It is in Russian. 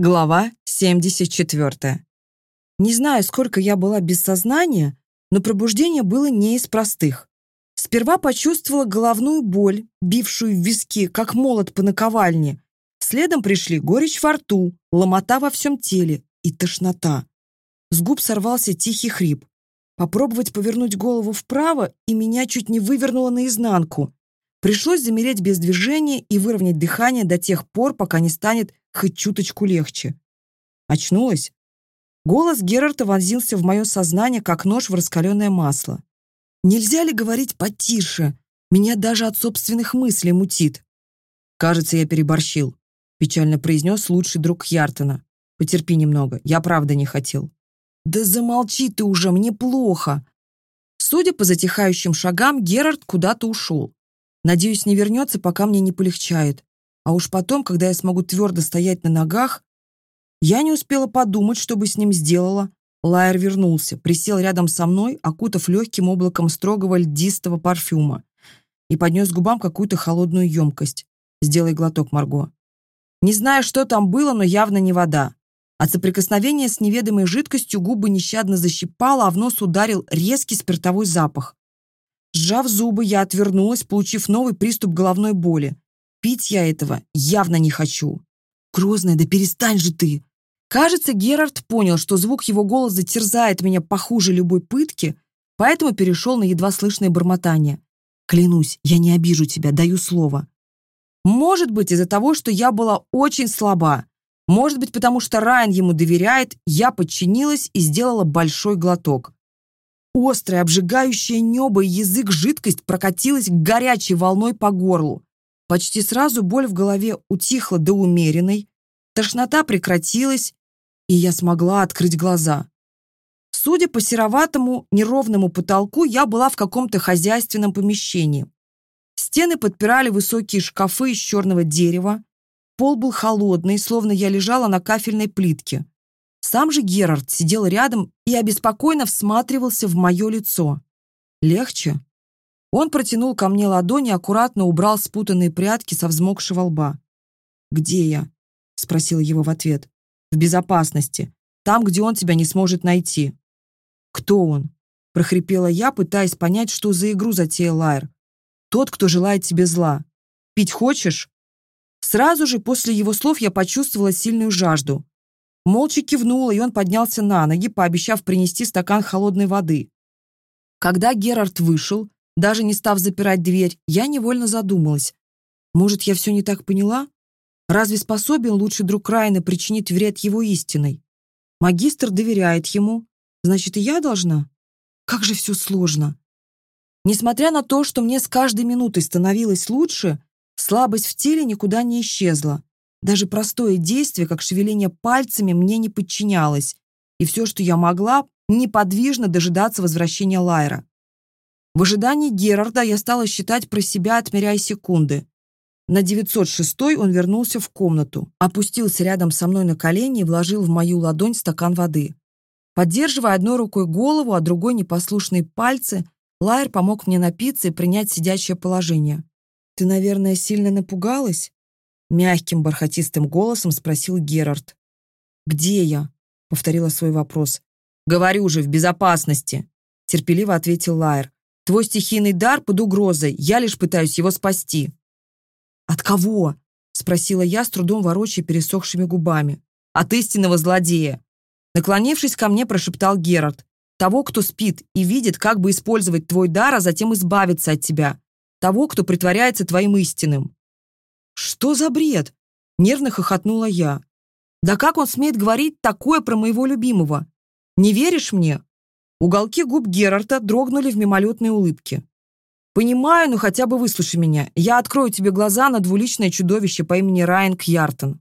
Глава 74. Не знаю, сколько я была без сознания, но пробуждение было не из простых. Сперва почувствовала головную боль, бившую в виски, как молот по наковальне. Следом пришли горечь во рту, ломота во всем теле и тошнота. С губ сорвался тихий хрип. Попробовать повернуть голову вправо, и меня чуть не вывернуло наизнанку. Пришлось замереть без движения и выровнять дыхание до тех пор, пока не станет хоть чуточку легче. Очнулась? Голос Герарта вонзился в мое сознание, как нож в раскаленное масло. Нельзя ли говорить потише? Меня даже от собственных мыслей мутит. Кажется, я переборщил, печально произнес лучший друг Яртона. Потерпи немного, я правда не хотел. Да замолчи ты уже, мне плохо. Судя по затихающим шагам, Герард куда-то ушел. Надеюсь, не вернется, пока мне не полегчает. А уж потом, когда я смогу твердо стоять на ногах... Я не успела подумать, что бы с ним сделала. Лайер вернулся, присел рядом со мной, окутав легким облаком строгого льдистого парфюма и поднес к губам какую-то холодную емкость. «Сделай глоток, Марго». Не знаю, что там было, но явно не вода. От соприкосновения с неведомой жидкостью губы нещадно защипало, а в нос ударил резкий спиртовой запах. Сжав зубы, я отвернулась, получив новый приступ головной боли. Пить я этого явно не хочу. «Грозная, да перестань же ты!» Кажется, Герард понял, что звук его голоса терзает меня похуже любой пытки, поэтому перешел на едва слышное бормотание. «Клянусь, я не обижу тебя, даю слово». Может быть, из-за того, что я была очень слаба. Может быть, потому что Райан ему доверяет, я подчинилась и сделала большой глоток. Острая, обжигающая небо и язык жидкость прокатилась горячей волной по горлу. Почти сразу боль в голове утихла до умеренной, тошнота прекратилась, и я смогла открыть глаза. Судя по сероватому, неровному потолку, я была в каком-то хозяйственном помещении. Стены подпирали высокие шкафы из черного дерева, пол был холодный, словно я лежала на кафельной плитке. Сам же Герард сидел рядом и обеспокоенно всматривался в мое лицо. «Легче?» Он протянул ко мне ладони и аккуратно убрал спутанные прядки со взмокшего лба. «Где я?» — спросил его в ответ. «В безопасности. Там, где он тебя не сможет найти». «Кто он?» — прохрипела я, пытаясь понять, что за игру затеял Лайер. «Тот, кто желает тебе зла. Пить хочешь?» Сразу же после его слов я почувствовала сильную жажду. Молча кивнула, и он поднялся на ноги, пообещав принести стакан холодной воды. Когда Герард вышел, даже не став запирать дверь, я невольно задумалась. Может, я все не так поняла? Разве способен лучший друг Райана причинить вред его истиной? Магистр доверяет ему, значит, и я должна? Как же все сложно. Несмотря на то, что мне с каждой минутой становилось лучше, слабость в теле никуда не исчезла. Даже простое действие, как шевеление пальцами, мне не подчинялось, и все, что я могла, неподвижно дожидаться возвращения Лайра. В В ожидании Герарда я стала считать про себя, отмеряя секунды. На 906-й он вернулся в комнату, опустился рядом со мной на колени и вложил в мою ладонь стакан воды. Поддерживая одной рукой голову, а другой непослушные пальцы, Лайер помог мне напиться и принять сидячее положение. «Ты, наверное, сильно напугалась?» Мягким бархатистым голосом спросил Герард. «Где я?» — повторила свой вопрос. «Говорю же, в безопасности!» — терпеливо ответил Лайер«Твой стихийный дар под угрозой. Я лишь пытаюсь его спасти». «От кого?» — спросила я, с трудом ворочая пересохшими губами. «От истинного злодея!» Наклонившись ко мне, прошептал Герард. «Того, кто спит и видит, как бы использовать твой дар, а затем избавиться от тебя. Того, кто притворяется твоим истинным». «Что за бред?» — нервно хохотнула я. «Да как он смеет говорить такое про моего любимого? Не веришь мне?» Уголки губ Герарта дрогнули в мимолетной улыбке. «Понимаю, но хотя бы выслушай меня. Я открою тебе глаза на двуличное чудовище по имени Райан Кьяртон».